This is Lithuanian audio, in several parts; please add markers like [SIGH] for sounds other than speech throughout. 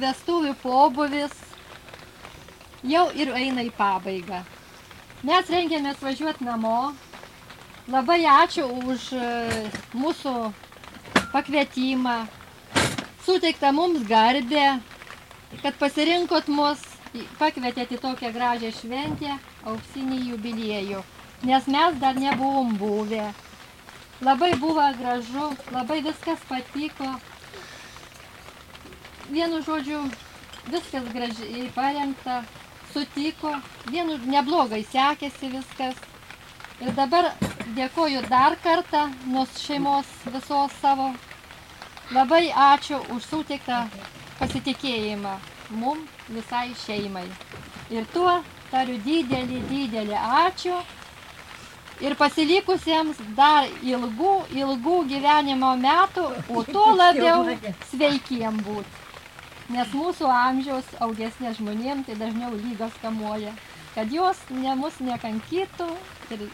vestuvių pobuvis jau ir eina į pabaigą. Mes rengiamės važiuoti namo. Labai ačiū už e, mūsų pakvietimą, suteiktą mums garbę, kad pasirinkot mus, pakvietėte į tokią gražią šventę, auksinį jubiliejų, nes mes dar nebuvom buvę. Labai buvo gražu, labai viskas patiko. Vienu žodžiu, viskas gražiai parengta, sutiko, vienu neblogai sekėsi viskas. Ir dabar dėkoju dar kartą nuo šeimos visos savo. Labai ačiū už suteiktą pasitikėjimą mum visai šeimai. Ir tuo tariu didelį, didelį ačiū. Ir pasilikusiems dar ilgų, ilgų gyvenimo metų, o tuo [LAUGHS] labiau sveikiem būti. Nes mūsų amžiaus augesnė žmonėm tai dažniau lygas kamuoja. Kad jos ne mus nekankytų ir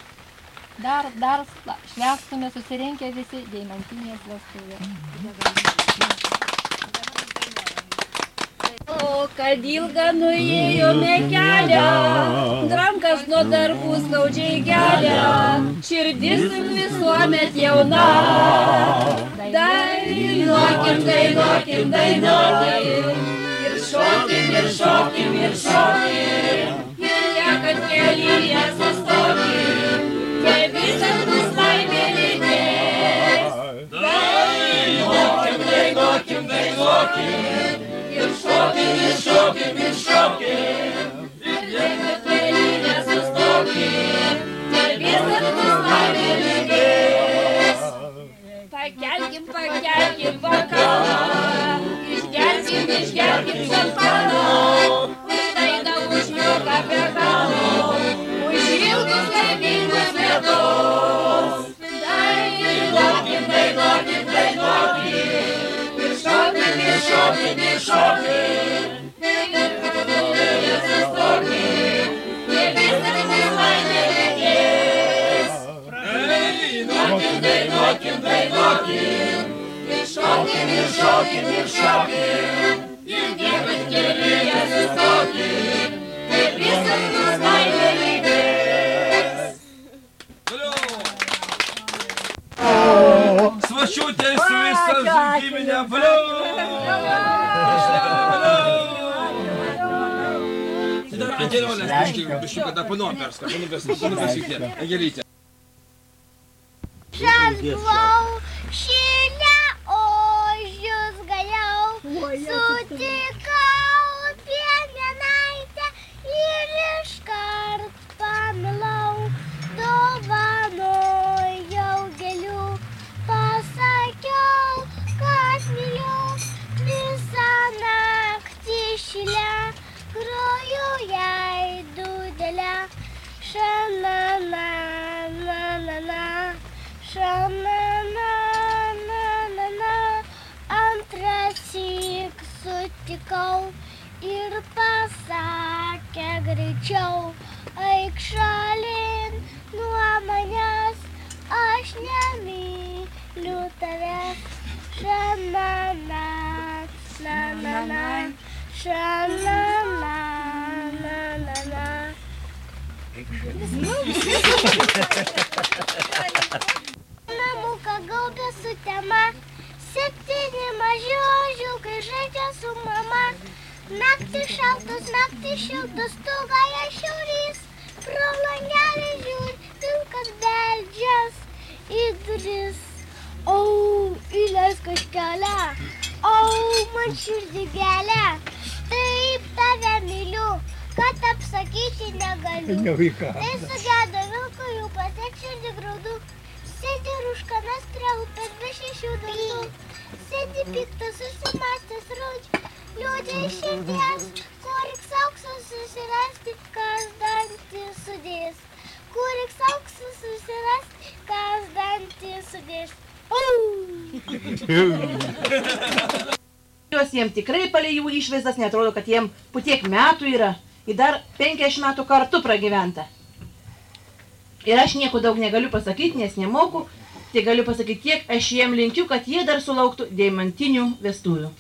dar, dar švęstume susirinkę visi deimantinės vestuvės. O kad ilgą nuėjome kelią, dramkas nuo darbų skaudžiai gelia, širdis visuomet jauna. Dainuokim, dainuokim, dainuokim, ir šokim, ir šokim, ir šokim, ir niekad kelyje sustokim, kai visas bus laimė lydės. Dainuokim, dainuokim, dainuokim. Ir šokim, ir šokim, ir šokim, ir šokim, ir šokim. Ir kelyje sustokim, kai visas bus laimė lydės. Dainuokim, dainuokim, dainuokim, ir šokim, ir šokim, ir močiutė su visą žyminę Dar Angelionės kažkiek biškiuką dar panuoperska, panuoperska, panuoperska, Angelytė. Žas blau, šį šanana, na, na, na. Šananana, antrąsyk sutikau ir pasakė greičiau, eik šalin nuo manęs, aš nemyliu tavęs. Šanana, na, na, na, šanana, na, na, na. Namuką gaubė su tema, septyni maži ožiukai žaidžia su mama. Naktį šaltas, naktį šiltas, stogaja šiaurys, pro langelį žiūri, vilkas beldžias į duris. O, įleisk kažkelę, o, man širdį gelia, taip tave myliu, kad apsakyti negaliu. Tai sugedo vilko jų pasiek širdį graudų. Sėdi ruškanas prie upės be šešių dantų. Sėdi piktas, susimastęs raudžiai. Liūdė iš širdies, kuriks auksas susirasti, kas dantį sudės. Kuriks auksas susirasti, kas dantį sudės. Jos jiem tikrai palei jų išvaizdas netrodo, kad jiem po tiek metų yra. Ir dar 50 metų kartu pragyventa. Ir aš nieko daug negaliu pasakyti, nes nemoku. Tai galiu pasakyti tiek, aš jiem linkiu, kad jie dar sulauktų deimantinių vestuvių.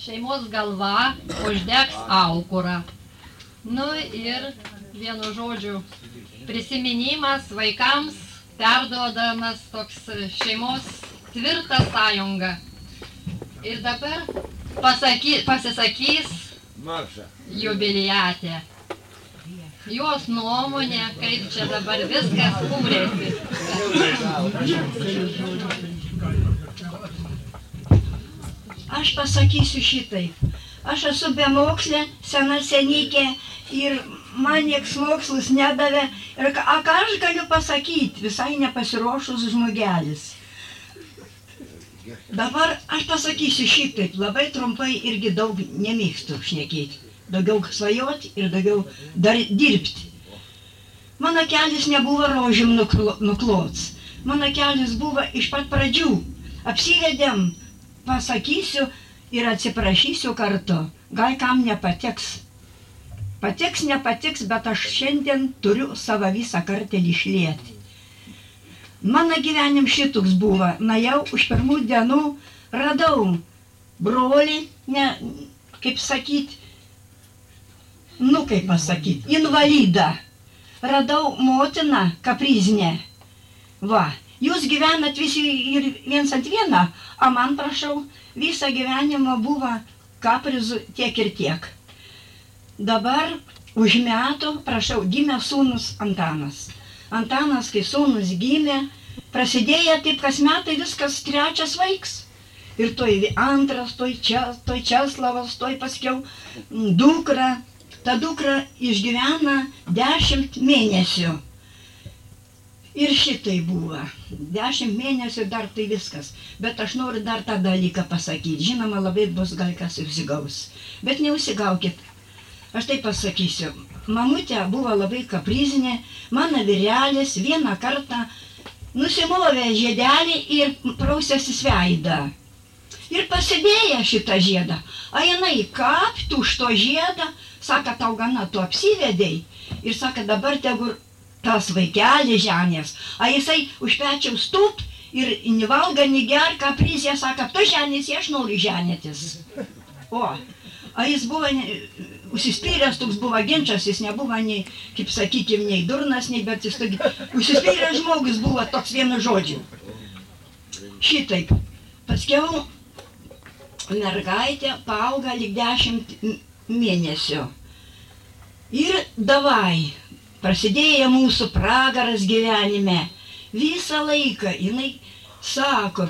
šeimos galva uždegs aukurą. Nu ir vienu žodžiu prisiminimas vaikams perduodamas toks šeimos tvirtą sąjungą. Ir dabar pasaky, pasisakys Marša. jubiliatė. Jos nuomonė, kaip čia dabar viskas kūrėsi. Aš pasakysiu šitai. Aš esu bemokslė, sena senykė ir man nieks mokslas nedavė. Ir ką aš galiu pasakyti, visai nepasiruošus žmogelis. Dabar aš pasakysiu šitaip, labai trumpai irgi daug nemėgstu šnekėti. Daugiau svajoti ir daugiau dar dirbti. Mano kelias nebuvo rožėm nuklo- nuklots. Mano kelias buvo iš pat pradžių. Apsivedėm, pasakysiu ir atsiprašysiu kartu. Gal kam nepatiks. Patiks, nepatiks, bet aš šiandien turiu savo visą kartelį išlėti. Mano gyvenim šitoks buvo. Na jau už pirmų dienų radau brolį, ne, kaip sakyt, nu kaip pasakyti, invalidą. Radau motiną kaprizinę. Va, jūs gyvenat visi ir viens ant vieną, o man prašau, visą gyvenimą buvo kaprizų tiek ir tiek. Dabar už metų, prašau, gimė sūnus Antanas. Antanas, kai sūnus gimė, prasidėjo taip kas metai viskas trečias vaiks. Ir toj antras, toj, čia, toj Česlavas, toj paskiau dukra. Ta dukra išgyvena dešimt mėnesių. Ir šitai buvo. Dešimt mėnesių dar tai viskas. Bet aš noriu dar tą dalyką pasakyti. Žinoma, labai bus gal kas užsigaus. Bet neusigaukit. Aš tai pasakysiu. Mamutė buvo labai kaprizinė. Mano vyrelis vieną kartą nusimovė žiedelį ir prausėsi sveidą. Ir pasidėjo šitą žiedą. A jinai kaptų už to žiedą, sako, tau gana, tu apsivedėjai. Ir sako, dabar tegu tas vaikelis žemės. A jisai už pečiaus stup ir nevalga, neger, kaprizė, sako, tu žemės, aš noriu ženėtis. O, a jis buvo užsispyręs, toks buvo ginčas, jis nebuvo nei, kaip sakykime, nei durnas, nei, bet jis toks užsispyręs žmogus buvo toks vienu žodžiu. Šitaip. Paskiau mergaitė paauga lyg dešimt mėnesių. Ir davai, prasidėjo mūsų pragaras gyvenime. Visą laiką jinai sako,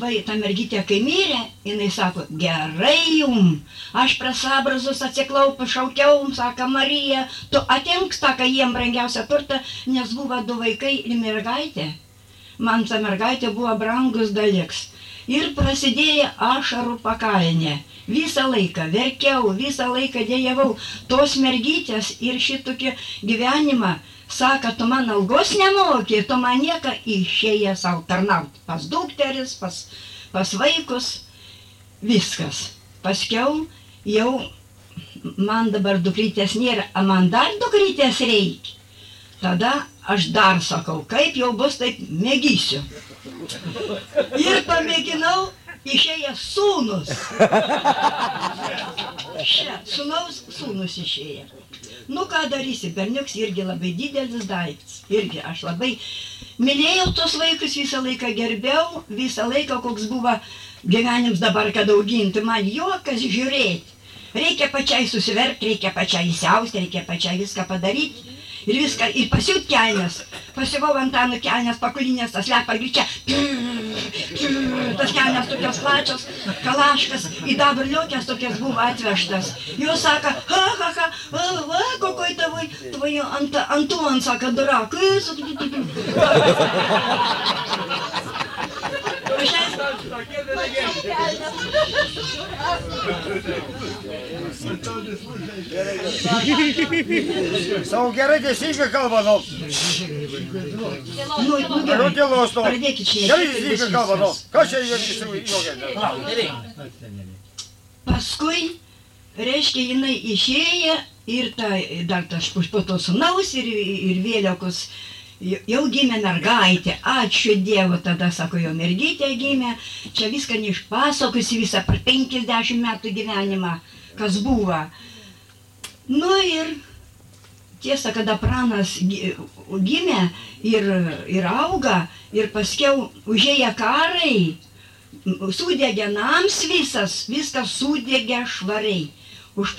vai ta mergytė kai mirė, jinai sako, gerai jum, aš prasabrazus atsiklau, pašaukiau, sako Marija, tu atimk, sako jiem brangiausią turtą, nes buvo du vaikai ir mergaitė. Man ta mergaitė buvo brangus dalyks. Ir prasidėjo ašarų pakalinė. Visą laiką verkiau, visą laiką dėjavau. Tos mergytės ir šitokį gyvenimą. Sako, tu man algos nemokė, tu man nieką išėję savo tarnauti. Pas dukteris, pas, pas vaikus. Viskas. Paskiau jau man dabar dukrytės nėra, o man dar dukrytės reikia. Tada aš dar sakau, kaip jau bus, taip mėgysiu. Ir pamėginau, išėjęs sūnus. [LAUGHS] Šia, sūnaus sūnus išėjo. Nu ką darysi, berniuks irgi labai didelis daiktas. Irgi aš labai mylėjau tos vaikus, visą laiką gerbiau, visą laiką koks buvo gyvenims dabar, kad auginti, man juokas žiūrėti. Reikia pačiai susiverti, reikia pačiai įsiausti, reikia pačiai viską padaryti. Ir viską, ir pasiūt kelnes. Pasivau Antanų kelnes, pakulinės, tas lepa greičia. [CLEARS THROAT] Tas kelnes tokios plačios, kalaškas, į dabarliukės tokias buvo atvežtas. Jūs sako, ha, ha, ha, va, va, kokoj tavai, tvai ant, Antuan, sako, durak. [LAUGHS] [LAUGHS] Aš esu Savo gerai teisingai kalba, nu. Nu, tylos, nu. Gerai teisingai kalba, nu. Kas čia įsivaizduoja? Paskui, reiškia, jinai išėjo ir ta, dar tas po to sunaus ir, ir vėliakus Jau jau gimė mergaitė, ačiū Dievu, tada sako, jo mergytė gimė, čia viską neišpasakosi visą per 50 metų gyvenimą, kas buvo. Nu ir tiesa, kada pranas gi- gimė ir, ir auga, ir paskiau užėję karai, sudegė nams visas, viskas sudegė švariai. Už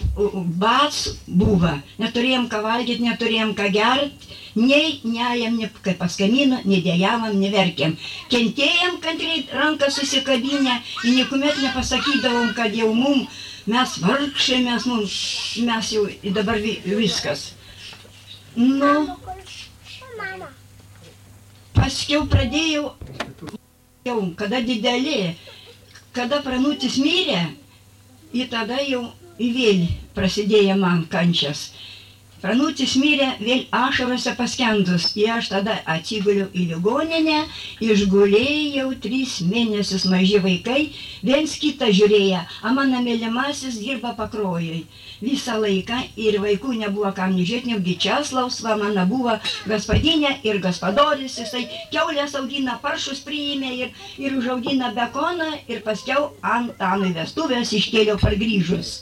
bats buvo, neturėjom ką valgyti, neturėjom ką gerti, nei neajam, nei kaip paskamino, nei dėjavam, nei verkėm. Kentėjom kantriai ranką susikabinę ir niekuomet nepasakydavom, kad jau mum, mes vargšai, mes, mum, mes jau dabar vi, viskas. Nu, paskiau pradėjau, jau kada didelė, kada pranutis mirė, ir tada jau į vėl prasidėjo man kančias. Pranutis mirė vėl ašarose paskendus, ir aš tada atsiguliau į ligoninę, išgulėjau tris mėnesius maži vaikai, viens kitą žiūrėjo, o mano mylimasis dirba pakrojai. Visą laiką ir vaikų nebuvo kam nežiūrėti, netgi Česlavs, va, mano buvo gaspadinė ir gaspadoris, jisai keulės augina, paršus priėmė ir, ir užaugina bekoną ir paskiau Antanui vestuvės iškėliau pargrįžus.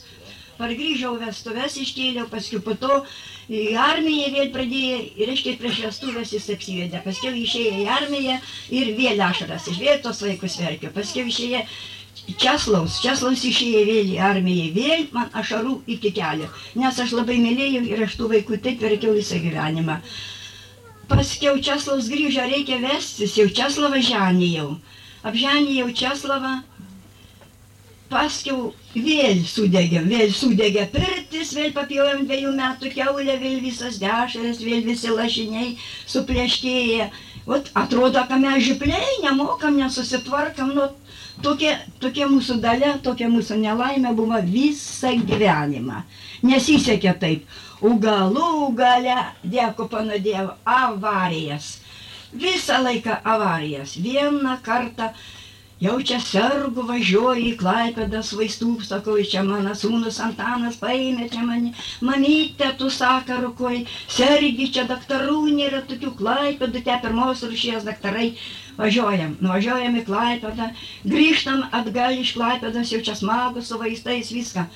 Pargrįžau vestuvės iškėliau, paskui po to į armiją vėl pradėjo ir reiškia prieš vestuvės jis apsivedė. Paskiau išėjo į armiją ir vėl ašaras, iš vėl tos vaikus verkė. Paskiau išėjo Česlaus, Česlaus išėjo vėl į armiją, vėl man ašarų iki kelio. Nes aš labai mylėjau ir aš tų vaikų taip verkiau visą gyvenimą. Paskiau Česlaus grįžo, reikia vestis, jau Česlavą ženijau. Apženijau Česlavą, paskiau vėl sudegėm, vėl sudegė pirtis, vėl papjovėm dviejų metų keulę, vėl visas dešras, vėl visi lašiniai suplėškėję. Vat atrodo, kad mes žipliai nemokam, nesusitvarkam, nu, tokia, tokia mūsų dalia, tokia mūsų nelaimė buvo visą gyvenimą. Nesisekė taip. O galų gale, dėkui pano Dievo, avarijas. Visą laiką avarijas. Vieną kartą Jau čia sergu važiuoju į Klaipėdas vaistų, sakau, čia mano sūnus Antanas paėmė čia mane, mamytė, tu sakarukoj, sergi čia daktarų nėra tokių Klaipėdų, te pirmos rušies daktarai. Važiuojam, nuvažiuojam į Klaipėdą, grįžtam atgal iš Klaipėdas, jau čia smagu su vaistais viską.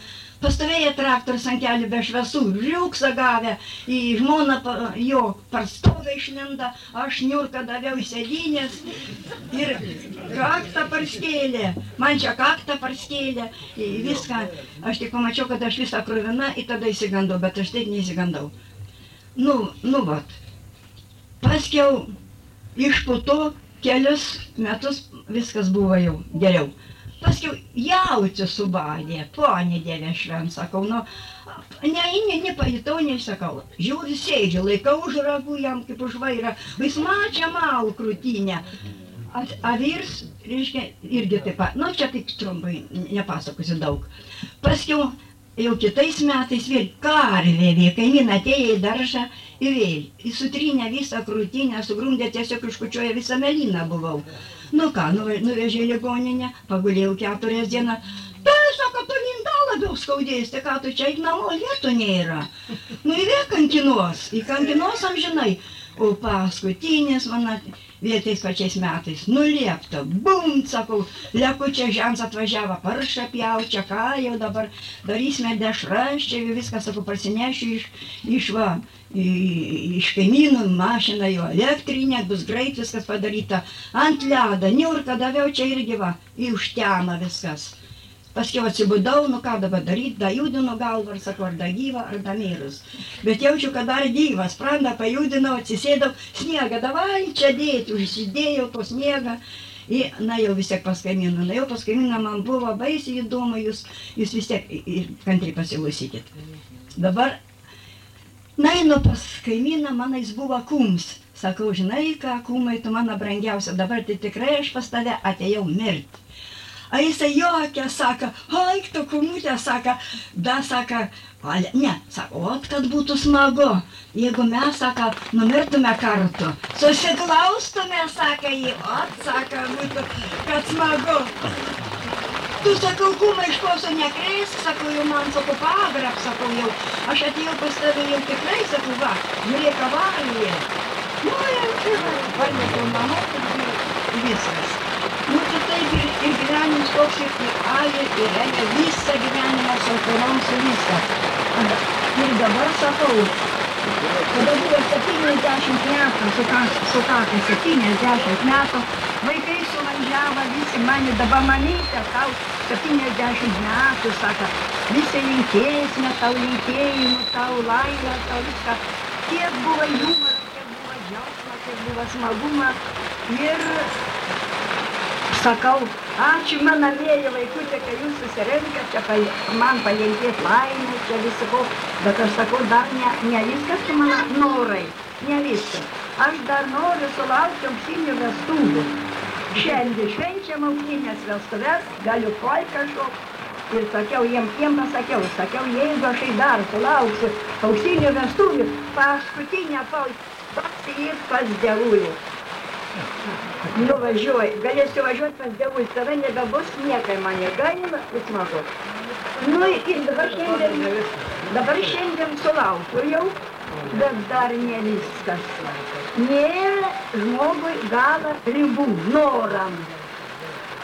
Pastovėję traktorius ant kelių be šviesų, žiūksą gavę, į žmoną jo parstogą išlenda, aš niurką daviau į sėdynės ir kaktą parskėlė, man čia kaktą parskėlė, viską, aš tik pamačiau, kad aš visą kruvina ir tada įsigandau, bet aš taip neįsigandau. Nu, nu vat, paskiau iš po to kelius metus viskas buvo jau geriau. Paskiau jaučiu subadė, ponė Dieve švent, sakau, nu, ne, ne, nepajutau, nesakau. Žiūriu, sėdžiu, laikau už ragų jam kaip už vairą, vis mačia malų krūtinę. Avirs, reiškia, irgi taip pat, nu čia tik trumpai, nepasakosiu daug. Paskiau jau kitais metais vėl karvė, vėl kaimyną atėjo į daržą ir vėl, į sutrinę visą krūtinę, sugrumdė tiesiog iškučioja visą melyną buvau. Nu ką, nuve- nuvežė į ligoninę, pagulėjau keturias dienas. Tai sako, tu linda labiau skaudės, tai ką tu čia eik namo, vietų nėra. Nu į vėl kankinuos, į kankinuos amžinai. O paskutinis mano vietais pačiais metais, nuliepta, bum, sakau, lekučia žemės atvažiavo, paršą pjaučia, ką jau dabar darysime dešras, čia jau viską, sakau, parsinešiu iš, iš va, iš kaimynų mašiną jo elektrinė, bus greit viskas padaryta, ant ledą, niurką daviau čia irgi va, į užtemą viskas. Paskiau atsibudau, nu ką dabar daryti, da judinu galvą ir sakau, ar da gyva, ar da mirus. Bet jaučiu, kad dar gyvas, sprandą pajudinau, atsisėdau, sniegą davai čia dėti, užsidėjau to sniegą. Ir, na jau vis tiek pas kaimyną, na jau pas kaimyną man buvo baisiai įdomu, jūs, jūs vis tiek kantriai pasiklausykit. Dabar, na einu pas kaimyną, mano jis buvo kums. Sakau, žinai ką, kumai, tu mano brangiausia, dabar tai tikrai aš pas tave atėjau mirti. A jisai jokia, sako, oik tu kumutė, sako, da, sako, ale, ne, sako, ot, kad būtų smagu, jeigu mes, sako, numirtume kartu, susiklaustume, sako, jį, ot, sako, būtų, kad smagu. Tu sakau, kumai iš koso nekreisk, sakau, jau man sakau, pagrab, sakau, jau, aš atėjau pas tave jau tikrai, sakau, va, žiūrėk avarija. Nu, ir parnešiau mama, ir viskas. Nu, tai taip ir, ir gyvenimas toks ir, ir avi, ir rengia visą gyvenimą su autonom, su viską. Ir dabar sakau, kada buvo 70 metų, sukako suka 70 metų, vaikai suvažiavo visi mane, dabar mamytė, tau 70 metų, sako, visi linkėsime tau linkėjimų, tau laimę, tau viską. Kiek buvo humoro, kiek buvo džiaugsmo, kiek buvo smagumo. Ir sakau, ačiū mano mėly vaikutė, kai jūs susirenkat, čia pal- man palinkėt laimę, čia visi ko, bet aš sakau, dar ne, ne viskas su mano norai, ne viskas. Aš dar noriu sulaukti auksinių vestuvių. Šiandien švenčiam auksinės vestuves, galiu polką šokti. Ir sakiau, jiem, jiem pasakiau, sakiau, jeigu aš tai dar sulauksiu auksinių vestuvių, paskutinę polką ir pas dievulį. Nuvažiuoju, galėsiu važiuoti pas dievulį, tada nebebus niekai mane gaila, ir smagu. Nu ir dabar šiandien, dabar šiandien sulaukiu jau, bet dar ne viskas. Nėra žmogui gala ribų, noram.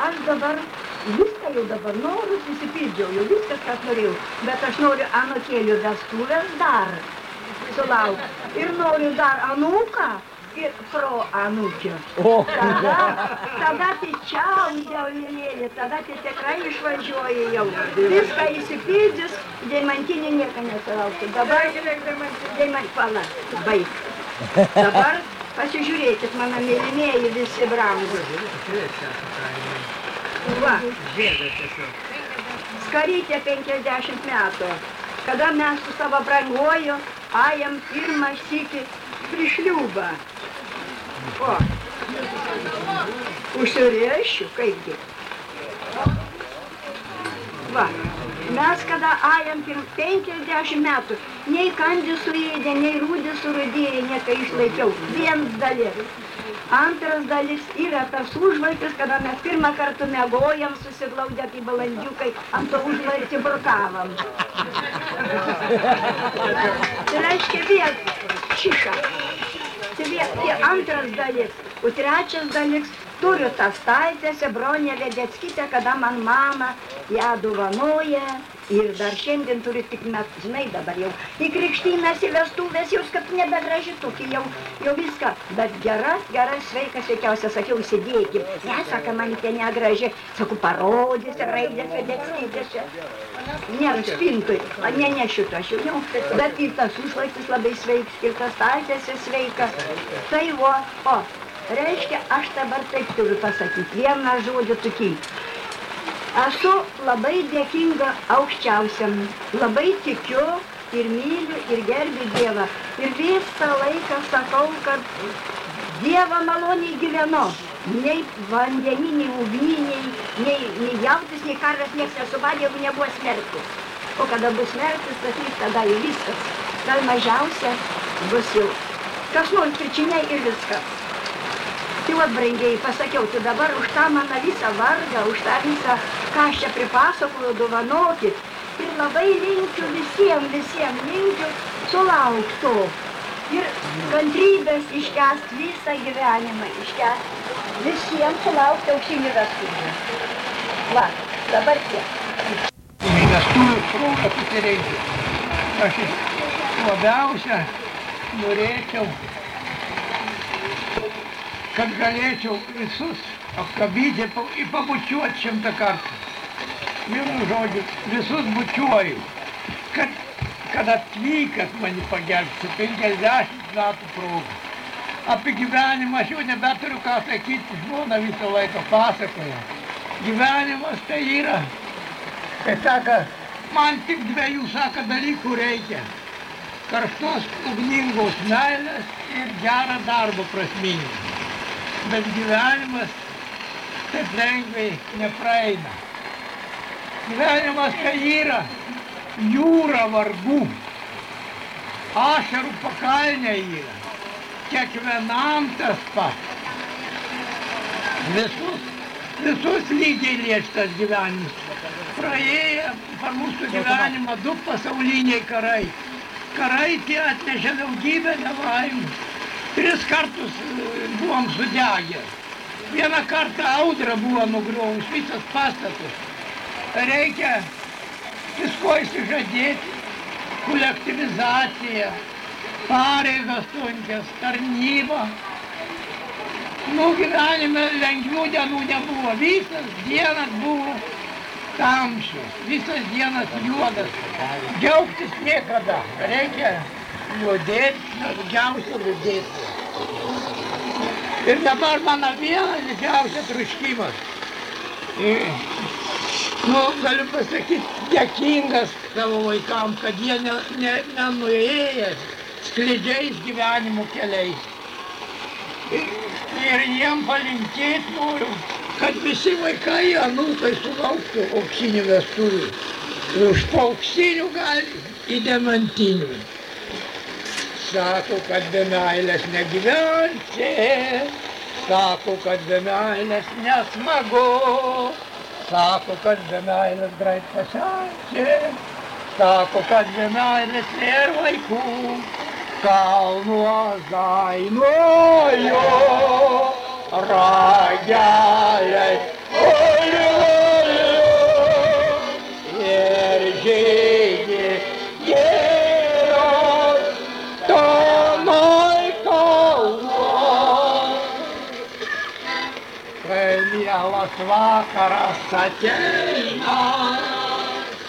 Aš dabar viską jau dabar noriu, susipildžiau, jau viskas, kas norėjau. Bet aš noriu anokėlių vestuvės dar sulaukti. Ir noriu dar anūką ir pro anūkio. Tada, tada tai čiaudžiau lėlė, tada tai tikrai išvažiuoja jau. Viską įsipildžius, deimantinį nieką nesulaukiu. Dabar deimant pala, baig. Dabar pasižiūrėkit, mano mylimieji visi brangus. Va. Skarytė 50 metų. Kada mes su savo branguoju ajam pirmą sykį prišliūbą. O. Užsirėšiu, kaipgi. Va. Mes kada ajam pirm 50 metų, nei kandį suėdė, nei rūdį surudėjo, nieką išlaikiau. Viens dalis. Antras dalis yra tas užvalkis, kada mes pirmą kartą megojam, susiglaudę kaip balandžiukai, ant to užvalkį burkavom. Tai reiškia vėl šiša. Tai vėl tai antras dalis. O trečias dalis turiu tą staltėse, bronė Vedeckytė, kada man mama ją dovanoja. Ir dar šiandien turiu tik mes, žinai, dabar jau į krikštynas, į vestuvės, jau kad nebegraži tokia, jau, jau viską. Bet gera, gera, sveika, sveikiausia, sakiau, įsidėkim. Ne, sako, man ten negraži. Sakau, parodys raidės Vedeckytės čia. Nėra spintui, a ne, ne šito aš jau. Bet ir tas užlaitis labai sveiks, ir tas staltėse sveika. Tai vo, o, reiškia, aš dabar taip turiu pasakyti, vieną žodį tokį. Esu labai dėkinga aukščiausiam, labai tikiu ir myliu ir gerbiu Dievą. Ir visą laiką sakau, kad Dievą maloniai gyvenu. Nei vandeniniai ugniniai, nei, nei jautis, nei karvės niekas nesubadė, jeigu nebuvo smerktis. O kada bus smerktis, tai tada jau viskas. Gal mažiausia bus jau. Kas nors kirčiniai ir viskas. Tai va, brangiai, pasakiau, tu dabar už tą mano visą vargą, už tą visą, ką aš čia pripasakoju, dovanokit. Ir labai linkiu visiems, visiems linkiu sulaukti to. Ir kantrybės iškest visą gyvenimą, iškest visiems sulaukti auksinių vestuvių. Va, dabar tiek. vestuvių proga susireikia. Aš labiausia norėčiau, kad galėčiau visus apkabyti ir pabučiuoti šimtą kartų. Vienu žodžiu, visus bučiuoju, kad, kad atvykas mane pagerbsi 50 metų progą. Apie gyvenimą aš jau nebeturiu ką sakyti, žmona visą laiką pasakoja. Gyvenimas tai yra Tai sako, man tik dviejų, sako, dalykų reikia. Karštos, ugningos meilės ir gerą darbą prasmingą. Bet gyvenimas taip lengvai nepraeina. Gyvenimas tai yra jūra vargų. Ašarų pakalnė yra. Kiekvienam tas pats. Visus, visus lygiai liečtas gyvenimas praėję per mūsų gyvenimą du pasauliniai karai. Karai tie atnešė daugybę nelaimų. Tris kartus e, buvom sudegę. Vieną kartą audra buvo nugriovus visas pastatus. Reikia visko įsižadėti, kolektyvizacija, pareigas sunkias, tarnyba. Nu, gyvenime lengvių dienų nebuvo, visas dienas buvo tamsius, visas dienas juodas. Džiaugtis niekada, reikia liūdėti, daugiausia liūdėti. Ir dabar mano vienas didžiausias truškimas. Ir, Nu, galiu pasakyti, dėkingas savo vaikam, kad jie ne, ne, nenuėję sklidžiais gyvenimo keliais. Ir, ir jiem palinkėti noriu, kad visi vaikai anūkai sulauktų auksinių vestuvių. Už auksinių gali į demantinių. Sako, kad be meilės negyvensi, sako, kad be meilės nesmagu, sako, kad be meilės greit pasensi, sako, kad be meilės nėra vaikų, kalnuos dainuoju, rageliai, oliuoliu, Голосва красотельна,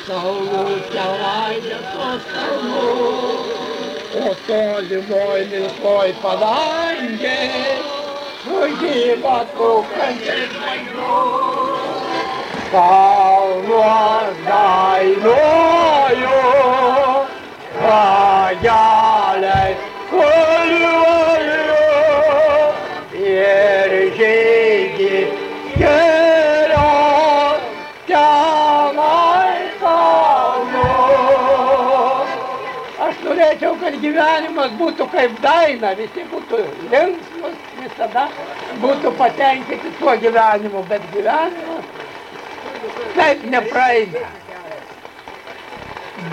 Солнечевает по столу. Кто зимой лиской поданье, Гибот кухончик мою. Солнечевою, Роялей, gyvenimas būtų kaip daina, visi būtų linksmus, visada būtų patenkinti tuo gyvenimu, bet gyvenimas taip nepraeina.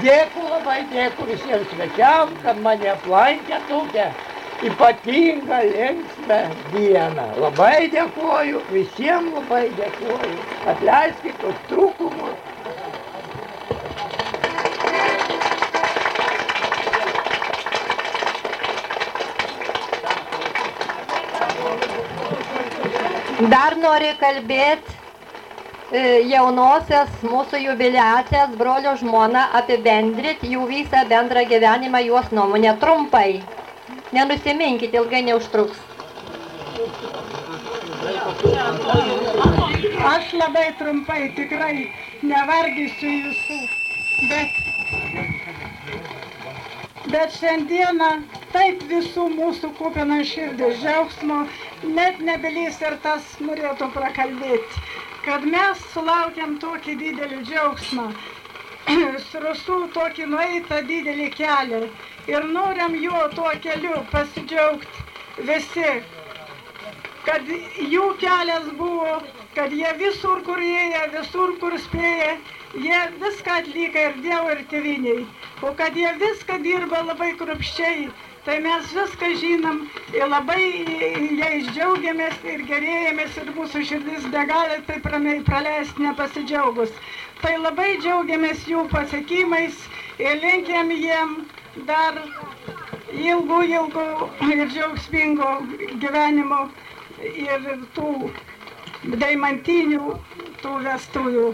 Dėkui labai, dėkui visiems svečiam, kad mane aplankė tokią ypatingą linksmę dieną. Labai dėkuoju, visiems labai dėkuoju. Atleiskit už trūkumus. Dar noriu kalbėti jaunosios mūsų jubiliacijas brolio žmona apibendrinti jų visą bendrą gyvenimą juos nuomonę trumpai. Nenusiminkit, ilgai neužtruks. Aš labai trumpai tikrai nevargysiu jūsų, bet, bet šiandieną taip visų mūsų kupina širdis džiaugsmo, net nebelys ir tas norėtų prakalbėti, kad mes sulaukėm tokį didelį džiaugsmą, [CLEARS THROAT] surastų tokį nueitą didelį kelią ir norim juo tuo keliu pasidžiaugti visi, kad jų kelias buvo, kad jie visur, kur ėjo, visur, kur spėjo, jie viską atliko ir Dievo ir tėviniai. O kad jie viską dirba labai krupščiai, tai mes viską žinom ir labai jais džiaugiamės ir gerėjamės ir mūsų širdis be gali ramiai praleisti nepasidžiaugus. Tai labai džiaugiamės jų pasiekimais ir linkiam jiem dar ilgų, ilgų ir džiaugsmingo gyvenimo ir tų deimantinių tų vestuvių.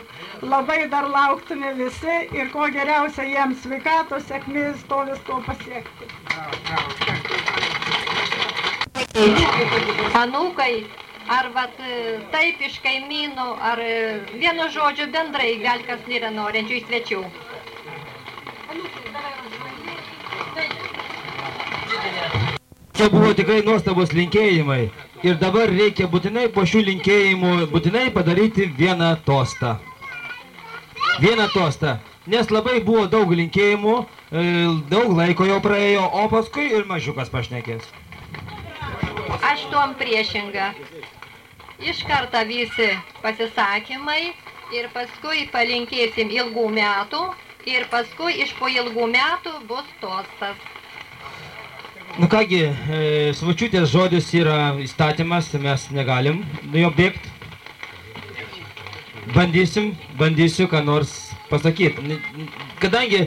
Labai dar lauktume visi ir ko geriausia jiems sveikatos, sėkmės, to visko pasiekti. Anūkai, ar vat, taip iš kaimynų, ar vienu žodžiu bendrai gal kas nėra norinčių į svečių. Čia buvo tikrai nuostabus linkėjimai. Ir dabar reikia būtinai po šių linkėjimų būtinai padaryti vieną tostą. Vieną tostą. Nes labai buvo daug linkėjimų, e, daug laiko jau praėjo, o paskui ir mažiukas pašnekės. Aš tuom priešinga. Iš karto visi pasisakymai ir paskui palinkėsim ilgų metų ir paskui iš po ilgų metų bus tostas. Nu kągi, e, svačiutės žodis yra įstatymas, mes negalim nuo jo bėgti. Bandysim, bandysiu ką nors pasakyti. Kadangi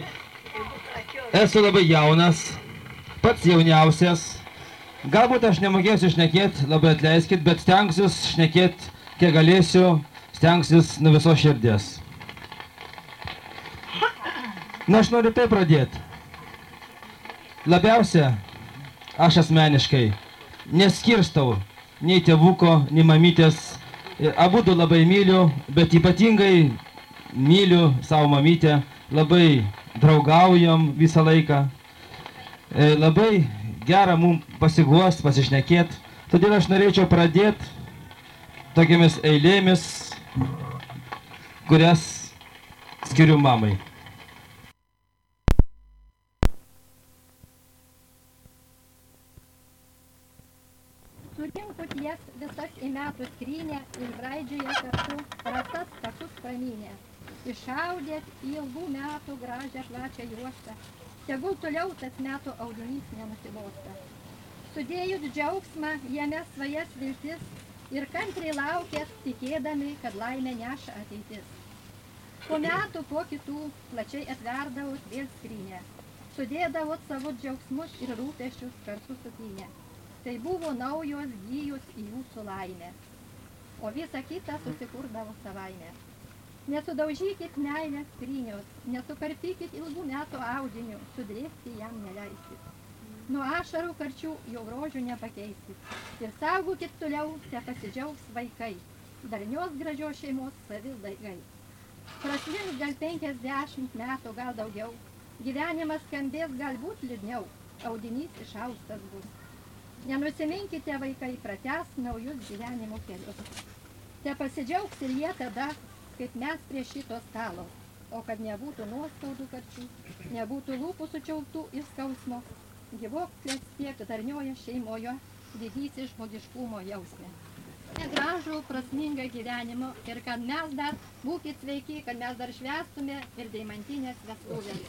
esu labai jaunas, pats jauniausias, galbūt aš nemokėsiu šnekėti, labai atleiskit, bet stengsiuosi šnekėti, kiek galėsiu, stengsiuosi nuo visos širdies. Na, aš noriu tai pradėti. Labiausia, aš asmeniškai neskirstau nei tėvuko, nei mamytės. Abu du labai myliu, bet ypatingai myliu savo mamytę, labai draugaujam visą laiką. E, Labai gera mums pasiguost, pasišnekėti. Todėl aš norėčiau pradėti tokiamis eilėmis, kurias skiriu mamai. Surinkot jas visas į metų skrynę ir braidžioje kartu rasas takus pramynę. Išaudėt į ilgų metų gražią plačią juostą. Tegul toliau tas metų audinys nenusibosta. Sudėjot džiaugsmą, jame svajas viltis ir kantriai laukėt, tikėdami, kad laimė neša ateitis. Po metų, po kitų, plačiai atverdavot vėl skrynę. Sudėdavot savo džiaugsmus ir rūpeščius kartu supinę. Tai buvo naujos gyjos į jūsų laimę, o visa kita susikurdavo savaime. Nesudaužykit meilės skrynios, nesukarpykit ilgų metų audinių, sudrėkti jam neleiskit. Nuo ašarų karčių jau rožių nepakeiskit. Ir saugokit toliau, te pasidžiaugs vaikai, darnios gražios šeimos savildaigai. Praslins gal penkiasdešimt metų, gal daugiau. Gyvenimas skambės galbūt liūdniau, audinys išaustas bus. Nenusiminkite vaikai, prates naujus gyvenimo kelius. Te pasidžiaugs ir jie tada, kaip mes prie šito stalo. O kad nebūtų nuoskaudų karčių, nebūtų lūpų sučiauptų ir skausmo, gyvok klestėk darnioje šeimoje, didysis žmogiškumo jausmė. Gražų, prasmingą gyvenimo ir kad mes dar būkit sveiki, kad mes dar švestume ir deimantinės vestuvės.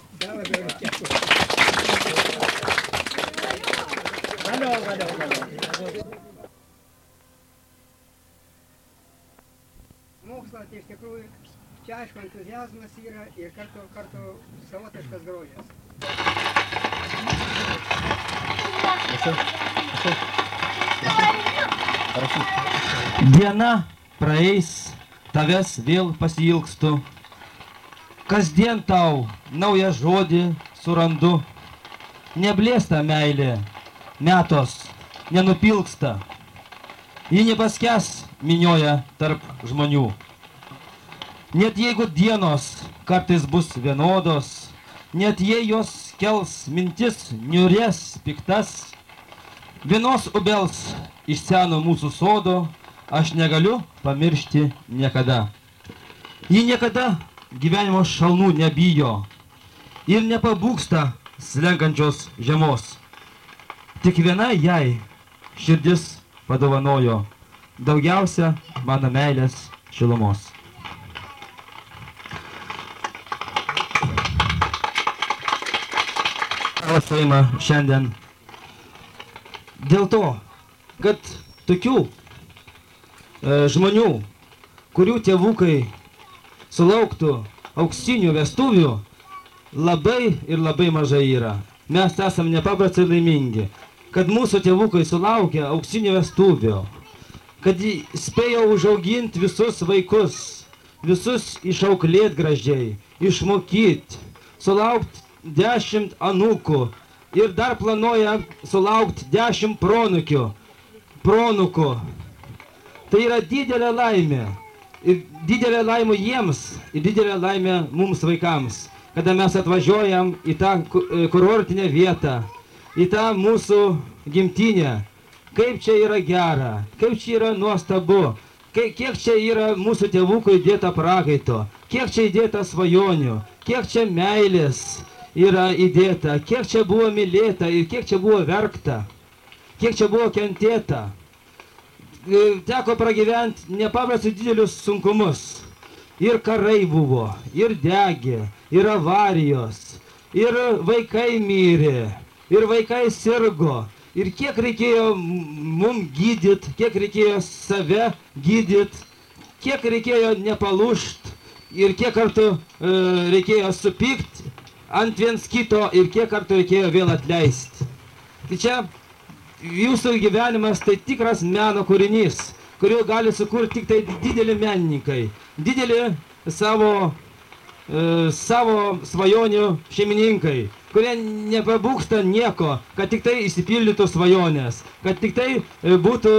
Valio, valio, valio. Mokslas tai iš tikrųjų čia aišku entuzijazmas yra ir kartu, kartu savotiškas grožis. Diena praeis, tavęs vėl pasilgstu. Kasdien tau naują žodį surandu. Neblėsta meilė, metos nenupilksta. Ji nepaskes minioja tarp žmonių. Net jeigu dienos kartais bus vienodos, net jei jos kels mintis niures, piktas, Vienos ubels iš seno mūsų sodo aš negaliu pamiršti niekada. Ji niekada gyvenimo šalnų nebijo ir nepabūksta slenkančios žiemos. Tik viena jai širdis padovanojo daugiausia mano meilės šilumos. Alstojimą šiandien Dėl to, kad tokių e, žmonių, kurių tėvukai sulauktų auksinių vestuvių, labai ir labai mažai yra. Mes esame nepaprastai laimingi, kad mūsų tėvukai sulaukia auksinių vestuvių, kad spėjo užauginti visus vaikus, visus išauklėt gražiai, išmokyti, sulaukti dešimt anūkų, ir dar planuoja sulaukti dešimt pronukių. Pronukų. Tai yra didelė laimė. Ir didelė laimė jiems, ir didelė laimė mums vaikams. Kada mes atvažiuojam į tą e, kurortinę vietą, į tą mūsų gimtinę. Kaip čia yra gera, kaip čia yra nuostabu, kiek čia yra mūsų tėvukų įdėta prakaito, kiek čia įdėta svajonių, kiek čia meilės, yra įdėta, kiek čia buvo mylėta ir kiek čia buvo verkta, kiek čia buvo kentėta. E, Teko pragyventi nepaprastai didelius sunkumus. Ir karai buvo, ir degė, ir avarijos, ir vaikai mirė, ir vaikai sirgo. Ir kiek reikėjo mum gydyti, kiek reikėjo save gydyti, kiek reikėjo nepalūšt ir kiek kartų e, reikėjo supykti ant viens kito ir kiek kartų reikėjo vėl atleisti. Tai čia jūsų gyvenimas tai tikras meno kūrinys, kurio gali sukurti tik tai dideli menininkai, dideli savo, e, savo svajonių šeimininkai, kurie nepabūksta nieko, kad tik tai įsipildytų svajonės, kad tik tai e, būtų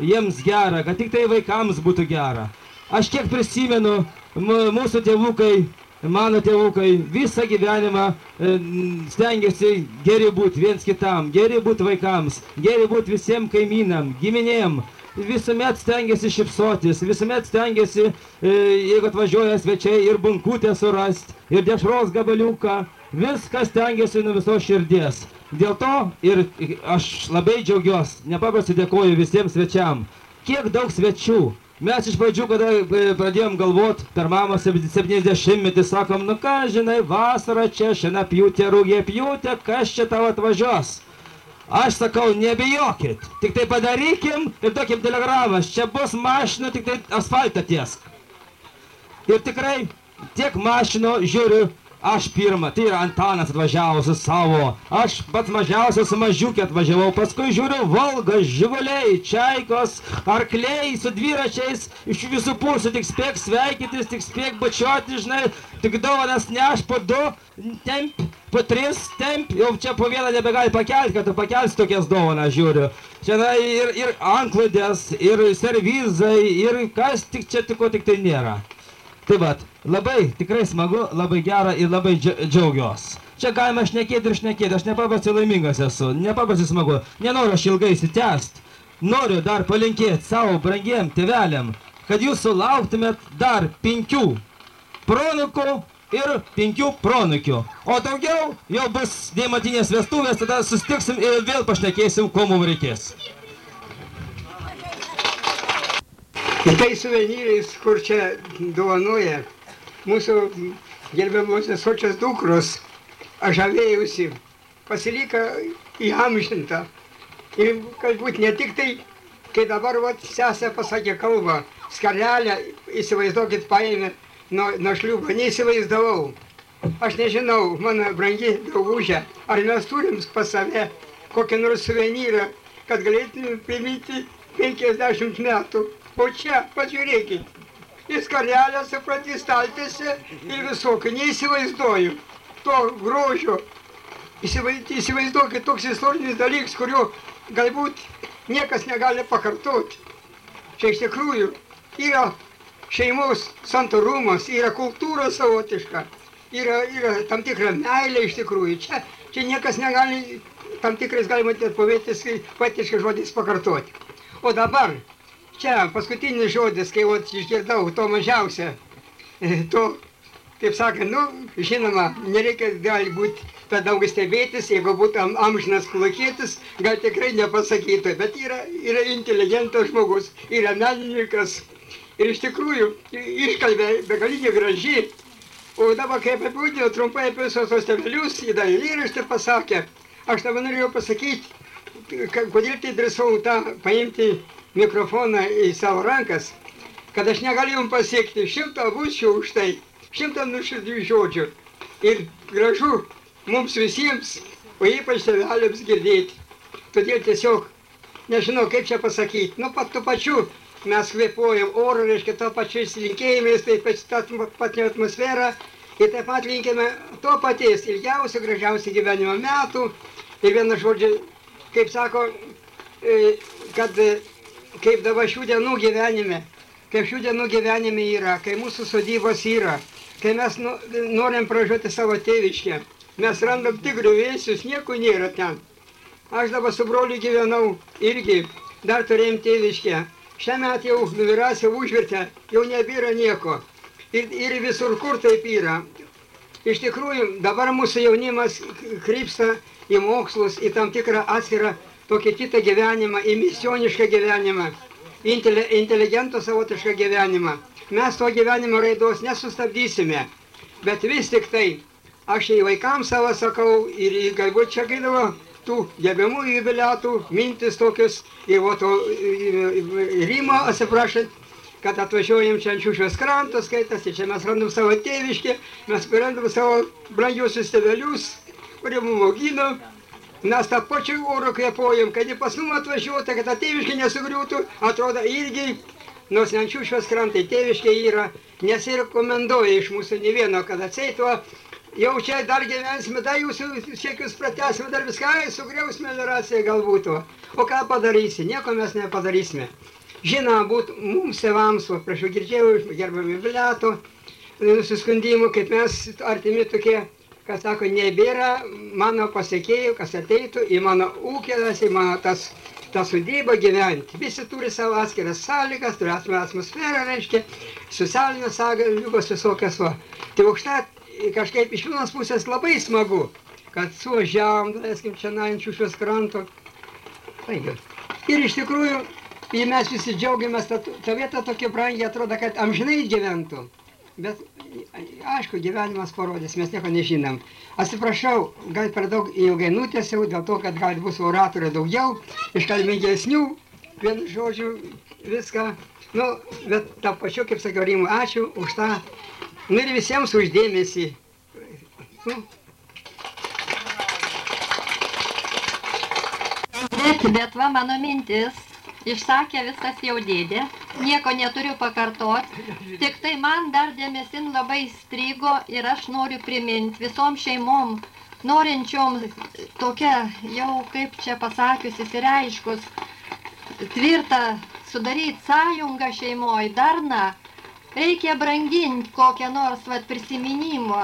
jiems gera, kad tik tai vaikams būtų gera. Aš kiek prisimenu, mūsų tėvukai, mano tėvukai visą gyvenimą e, stengiasi geri būti viens kitam, geri būti vaikams, geri būti visiems kaimynam, giminėm. Visuomet stengiasi šipsotis, visuomet stengiasi, e, jeigu atvažiuoja svečiai, ir bunkutę surasti, ir dešros gabaliuką, viską stengiasi nuo visos širdies. Dėl to ir aš labai džiaugiuosi, nepaprastai dėkoju visiems svečiam. Kiek daug svečių, Mes iš pradžių, kada e, pradėjom galvot per mamą 70-metį, sakom, nu ką, žinai, vasara čia, šiandien pjūtė, rūgė pjūtė, kas čia tau atvažiuos? Aš sakau, nebijokit, tik tai padarykim ir duokim telegramas, čia bus mašinų, tik tai asfaltą tiesk. Ir tikrai tiek mašinų žiūriu, aš pirmą, tai yra Antanas atvažiavo su savo, aš pats mažiausias mažiukė atvažiavau, paskui žiūriu Volgas, žiguliai, čaikos, arkliai su dviračiais, iš visų pusių tik spėk sveikytis, tik spėk bačiuoti, žinai, tik dovanas neš po du, temp, po tris, temp, jau čia po vieną nebegali pakelti, kad tu pakelsi tokias dovanas, žiūriu. Čia na, ir, ir ankludės, ir servizai, ir kas tik čia tik ko tik tai nėra. Tai vad, labai tikrai smagu, labai gera ir labai džia- džiaugiuosi. Čia galima šnekėti ir šnekėti, aš nepaprastai laimingas esu, nepaprastai smagu, nenoriu aš ilgai įsitęst. Noriu dar palinkėti savo brangiem tėveliam, kad jūs sulauktumėt dar penkių pronukų ir penkių pronukių. O daugiau jau bus dėmatinės vestuvės, tada sustiksim ir vėl pašnekėsim, ko mums reikės. Ir tai suvenyrais, kur čia dovanoja mūsų gerbiamosios sočios dukros, aš žavėjausi, pasilika įamžinta. Ir galbūt ne tik tai, kai dabar vat, sesė pasakė kalbą, skarelę, įsivaizduokit, paėmė nuo, nuo šliūbo, neįsivaizdavau. Aš nežinau, mano brangi draugužė, ar mes turim pas save kokį nors suvenyrą, kad galėtume priminti 50 metų. O čia, pažiūrėkit, į skarelę, supranti, staltėse ir visokį, neįsivaizduoju to grožio. Įsivaiz- Įsivaizduokit toks istorinis dalykas, kurio galbūt niekas negali pakartoti. Čia iš tikrųjų yra šeimos santorumas, yra kultūra savotiška, yra, yra tam tikra meilė iš tikrųjų. Čia, čia niekas negali tam tikrais, galima net poetiškai žodis pakartoti. O dabar, čia paskutinis žodis, kai vat, išgirdau to mažiausia, e, to, kaip sakant, nu, žinoma, nereikia gali būti per daug stebėtis, jeigu būtų am- amžinas klokėtis, gal tikrai nepasakytų, bet yra, yra inteligentas žmogus, yra menininkas ir iš tikrųjų iškalbė begalinė graži. O dabar, kai apibūdėjau trumpai apie visus tos tėvelius, į dar eilėraštį pasakė, aš tavo norėjau pasakyti, kodėl tai drąsau tą paimti mikrofoną į savo rankas, kad aš negaliu jums pasiekti šimtą būčių už tai, šimtą nuširdžių žodžių. Ir gražu mums visiems, o ypač tėveliams girdėti. Todėl tiesiog nežinau, kaip čia pasakyti. Nu, pat tuo pačiu mes kvėpuojam orą, reiškia, to pačiais linkėjimais, taip pat patį atmosferą. Ir taip pat linkime to paties ilgiausių, gražiausių gyvenimo metų. Ir vieną žodžią, kaip sako, kad kaip dabar šių dienų gyvenime, kaip šių dienų gyvenime yra, kai mūsų sodybos yra, kai mes nu, norim pražuoti savo tėviškę, mes randam tik griuvėsius, nieko nėra ten. Aš dabar su broliu gyvenau irgi, dar turėjom tėviškę. Šiame jau nuvirasi užvirtę, jau nebėra nieko. Ir, ir visur kur taip yra. Iš tikrųjų, dabar mūsų jaunimas krypsta į mokslus, į tam tikrą atskirą tokį kitą gyvenimą, į misionišką gyvenimą, į intele, inteligentų savotišką gyvenimą. Mes to gyvenimo raidos nesustabdysime, bet vis tik tai aš į vaikams savo sakau ir galbūt čia gaidavo tų gerbiamų jubiliatų mintis tokius ir va to Rimo, atsiprašant, kad atvažiuojam čia ant šiušios krantos, skaitasi, čia mes randam savo tėviškį, mes randam savo brangiuosius tėvelius, kurie mums augino, mes tą pačią oro kvepuojam, kad į pas mum atvažiuota, kad ta tėviškė nesugriūtų, atrodo irgi, ant šiušios krantai tėviškė yra, nesirekomenduoja iš mūsų ne vieno, kad atseitų, jau čia dar gyvensime, dar jūsų siekius pratęsime, dar viską ai, sugriaus melioracija galbūt. O, ką padarysi? Nieko mes nepadarysime. Žinoma, būt mums tėvams, o prašau girdėjau gerbami Bileto nusiskundimų, kaip mes artimi tokie, kas sako, nebėra mano pasiekėjų, kas ateitų į mano ūkėlas, į mano tas tą sodybą gyventi. Visi turi savo atskiras sąlygas, turi atskirą atmosferą, reiškia, socialinės sąlygos visokias. Va. Tai aukšta kažkaip iš vienos pusės labai smagu, kad suvažiavom, daleiskim, čia nainčių šios kranto. Taigi. Ir iš tikrųjų, jei mes visi džiaugiamės, ta, ta vieta tokia brangi atrodo, kad amžinai gyventų. Bet, aišku, gyvenimas parodys, mes nieko nežinom. Atsiprašau, gal per daug ilgai nutėsiau, dėl to, kad gal bus oratorių daugiau, iškalbingesnių, vienu žodžiu, viską. Nu, bet tą pačiu, kaip sakiau, Rimui, ačiū už tą. Nu ir visiems uždėmesį. Nu, Bet, bet va mano mintis, išsakė viskas jau dėdė, nieko neturiu pakartot, tik tai man dar dėmesin labai strigo ir aš noriu priminti visom šeimom, norinčiom tokia jau, kaip čia pasakius, įsireiškus, tvirtą sudaryti sąjungą šeimoje, darną, reikia branginti kokią nors vat, prisiminimo,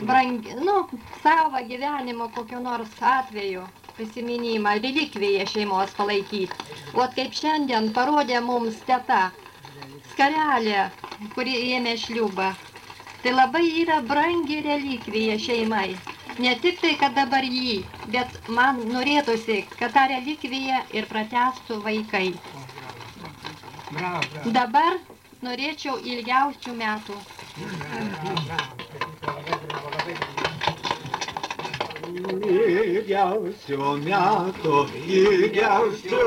brang, nu, savo gyvenimo kokio nors atveju prisiminimą, relikviją šeimos palaikyti. O kaip šiandien parodė mums teta, skarelė, kuri ėmė šliubą. Tai labai yra brangi relikvija šeimai. Ne tik tai, kad dabar jį, bet man norėtųsi, kad tą relikviją ir pratestų vaikai. Dabar norėčiau ilgiausių metų. Ilgiausio meto, ilgiausio,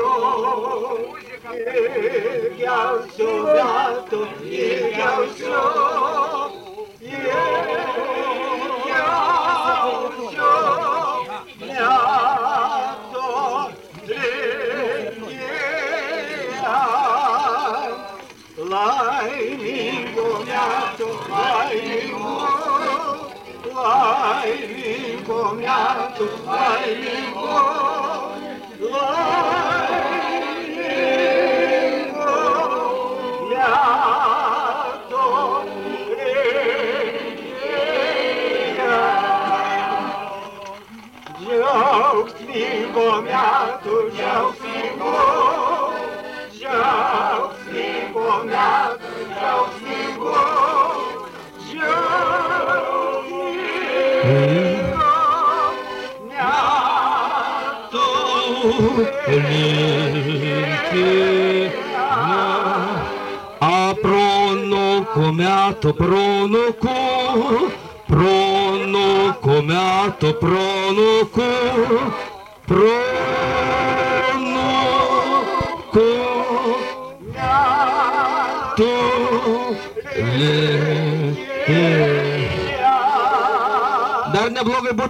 ilgiausio meto, ilgiausio, ilgiausio meto, linkėja. Laimingo meto, laimingo, Vai, Lincoln, ai, me vai,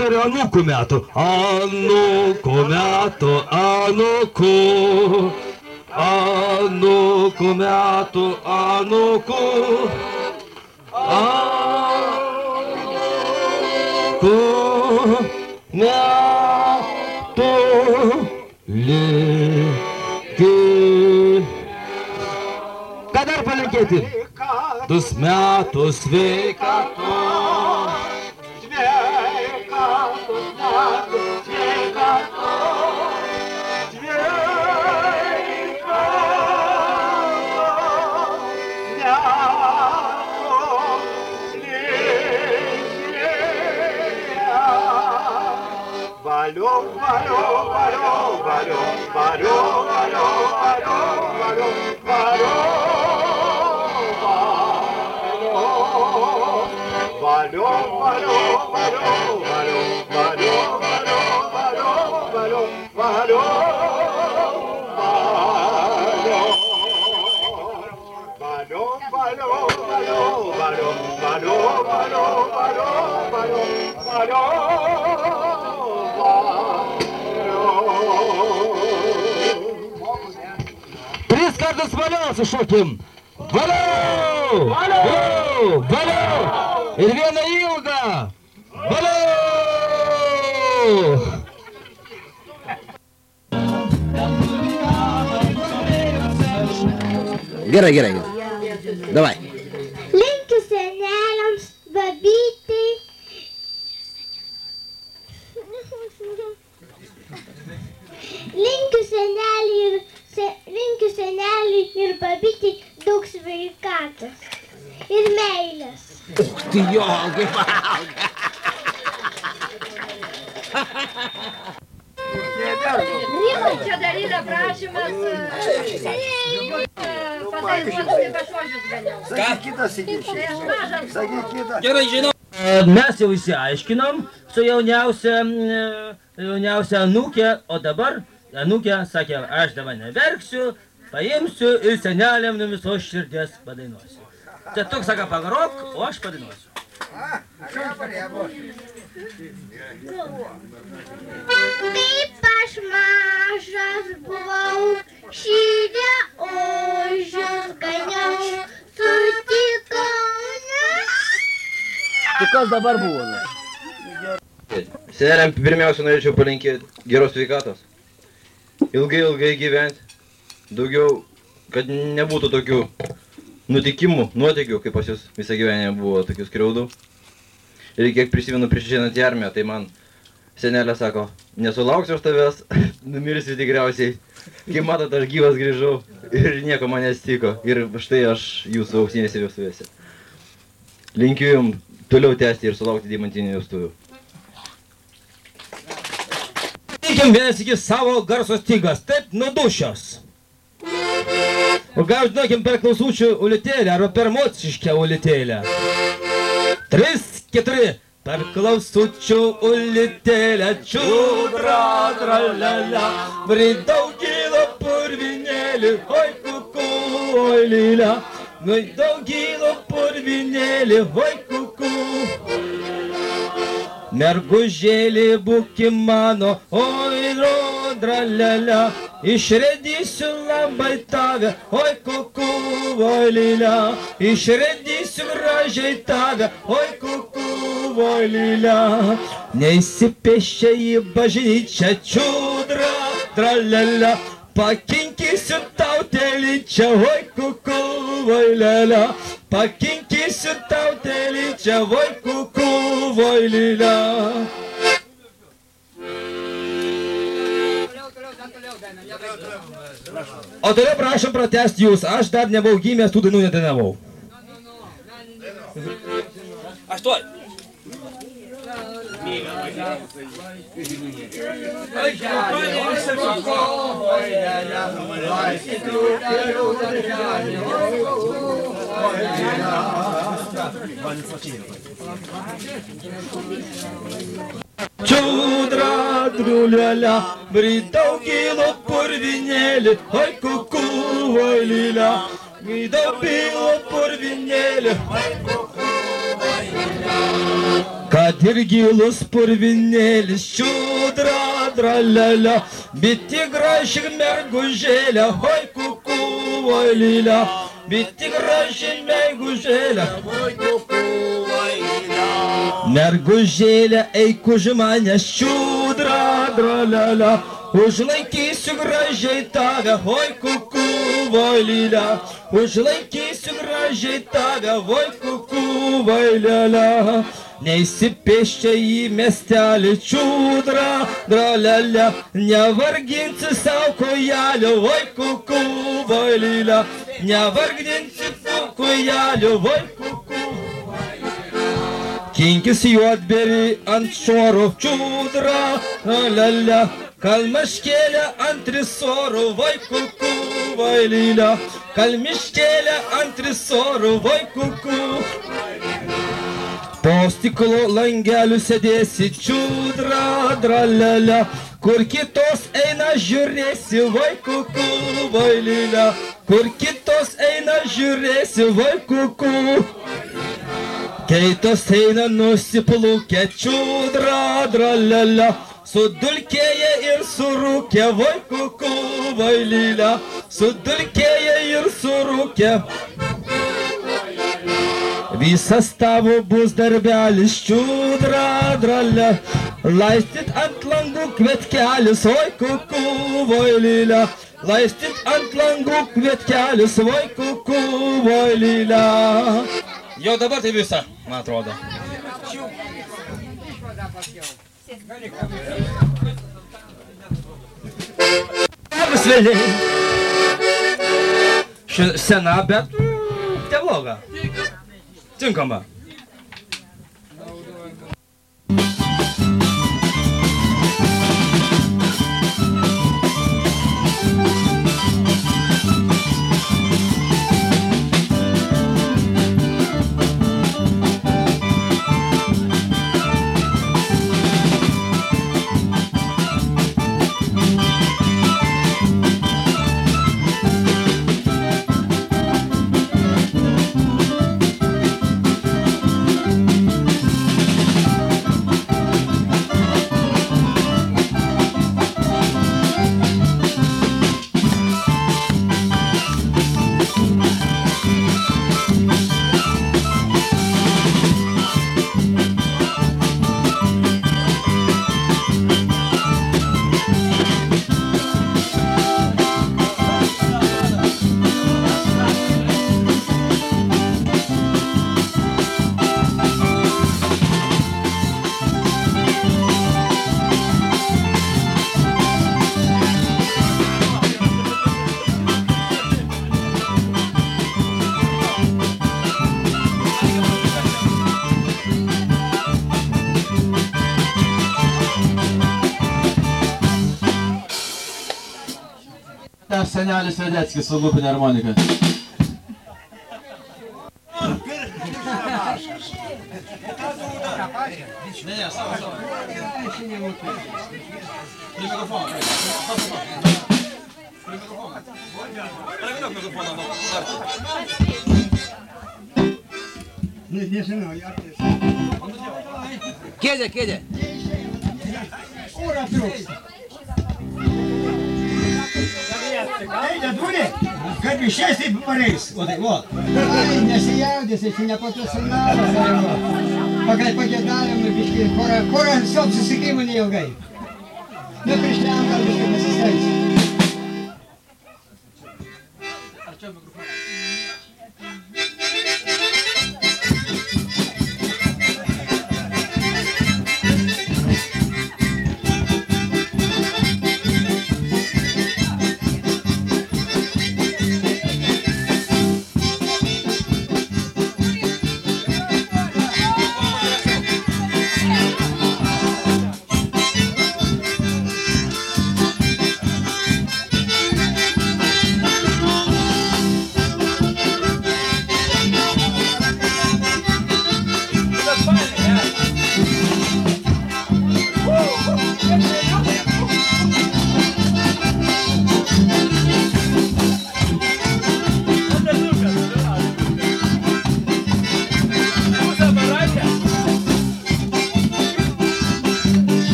būtų ir anūkų metų. Anūkų metų, anūkų. Anūkų metų, anūkų. Anūkų metų. Lygi. Ką dar palinkėti? Dus metus sveikatos. Приз каждый свалялся, Шокин! Валю! Валю! Валю! Valio, valio, valio, valio, valio, valio, valio, Tris kartus valio sušokim. Valio! Valio! Valio! Ir vieną ilgą. Valio! Gerai, gerai. Davai. Linkiu seneliams, babytai. Linkiu seneliui ir, se, linkiu seneliui ir babytai daug sveikatos. Ir meilės. Tai jo, kaip auga. Rimai čia dar yra prašymas kitą sykį. Sakyk kitą. Gerai, žinau. E, Mes jau išsiaiškinom su jauniausia, e, jauniausia anūkė, o dabar anūkė sakė, aš dabar neverksiu, paimsiu ir seneliam nuo visos širdies padainuosiu. Tai tu saka pagrok, o aš padainuosiu. Kaip aš mažas buvau, šydė ožius ganiau, sutikau. Tai kas dabar buvo? Seneliam pirmiausia norėčiau palinkėti geros sveikatos. Ilgai, ilgai gyventi. Daugiau, kad nebūtų tokių nutikimų, nuotykių, kaip pas jūs visą gyvenimą buvo tokių skriaudų. Ir kiek prisimenu prieš išeinant į armiją, tai man senelė sako, nesulauksiu aš tavęs, [LAUGHS] numirsiu tikriausiai. Kaip matot, aš gyvas grįžau ir nieko man nestiko. Ir štai aš jūsų auksinėse vestuvėse. Linkiu jums toliau tęsti ir sulaukti deimantinių vestuvių. Teikim vienas iki savo garso stygas, taip nudušios. O gal žinokim per klausučių uletėlę arba per mociškę uletėlę. Tris, keturi. Per klausučių uletėlę čiūdra, tralala. Bridau gilo purvinėlį, oi kuku, oi lila. Bridau gilo purvinėlį, oi kuku. Mergužėlį būki mano, oi rodralelė, išredysiu labai tave, oi kuku, oi lilė, išredysiu gražiai tave, oi kuku, oi lilė. Neįsipešia į bažnyčią čiūdra, tralelė, pakinkysiu tau telyčią, oi kuku, oi lelė, pakinkysiu tau telyčią, oi kuku, oi lilė. O toliau prašom pratesti jūs, aš dar nebuvau gimęs, tų dainų nedainavau. Aš tuoj. Čiūdra, trulialia, bridau gilo purvinėlį, oi kuku, oi lila. Bridau gilo purvinėlį, oi kuku, oi lila. Kad ir gilus purvinėlis, čiūdra, tralialia, biti graži mergužėlė, oi kuku, oi lila. Biti graži mergužėlė, oi kuku, oi lila. Mergužėlė, eik už mane, šiudra, dralala, užlaikysiu gražiai tave, oi kuku, voi lila, užlaikysiu gražiai tave, oi kuku, voi lila. Neįsipeščia į miestelį čiūdra, dralelė, nevarginsi savo kojelio, oi kuku, voi lila, nevarginsi savo kojelio, oi kuku. Kinkis juodberį ant šoro čiūdra, lala, kalmaškėlė ant trisoro, vai kuku, vai lila, kalmiškėlė ant trisoro, vai kuku. Po stiklo langelių sėdėsi čiūdra, dralala, kur kitos eina žiūrėsi, vai kuku, vai lila, kur kitos eina žiūrėsi, vai kuku. Keitos eina nusiplukę, čiudra, dralelė, sudulkėja ir surūkė, vaikų vailylę, sudulkėja ir surūkė. Visas tavo bus darbelis, čiudra, dralė, laistyt ant langų kvietkelis, oi kuku vailylę, laistyt ant langų kvietkelis, oi kuku vailylę. Jau dabar tai visa, man atrodo. Labas vėliai. Sena, bet mm, nebloga. Tinkama. Senelis Vedeckis su lūpinė harmonika. Ne, ne, savo, savo. Prie mikrofono. Prie mikrofono. Prie mikrofono. Nežinau, ar Kėdė, kėdė. Oro trūksta. Ei, nedūrė, kaip išės, taip pareis. O tai, o. Ai, nesijaudysi, čia neprofesionalas. Pagal pagėdavimą, biškai, porą, porą siop susikimų neilgai. Nu, prieš lemą biškai nesisteis.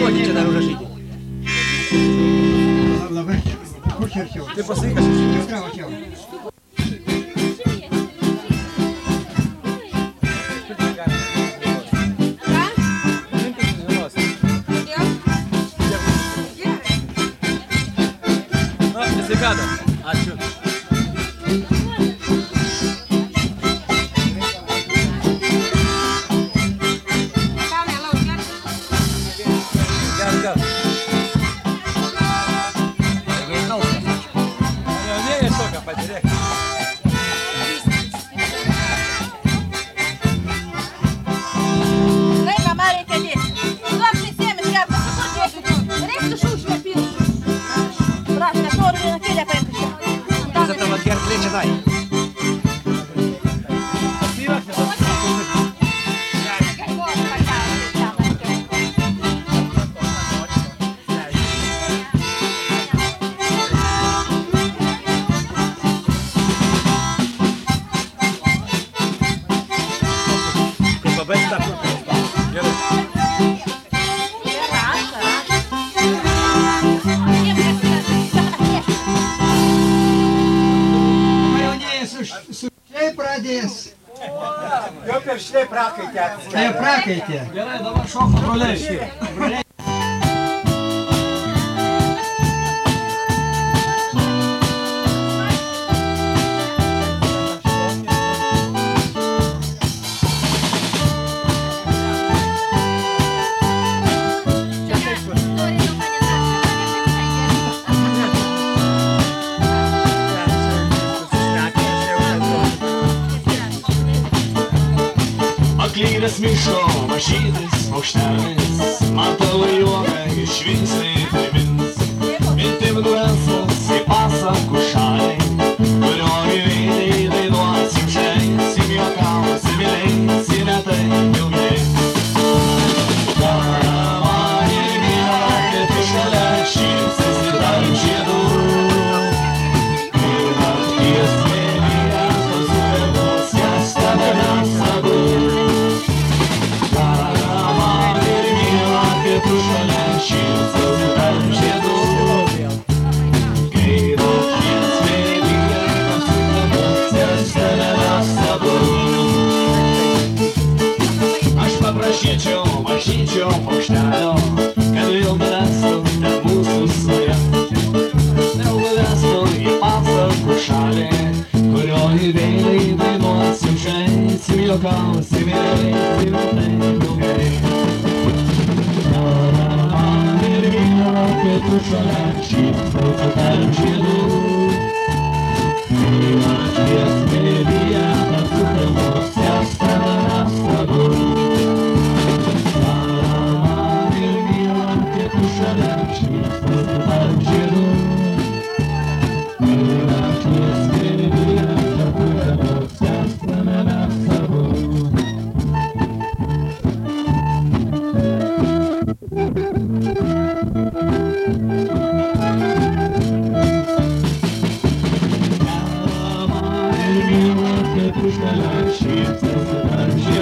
хочете дороже жить. Ты посыкаешь? Jie prakeitė. Gerai, dabar šoka broliai. žalias miško mažytis paukštelis man tavo juoką išvyksai primins. Mintim dvelks se me se me tengo que tu chorar, te provocar, te Krishna, Shri Krishna, Shri Krishna,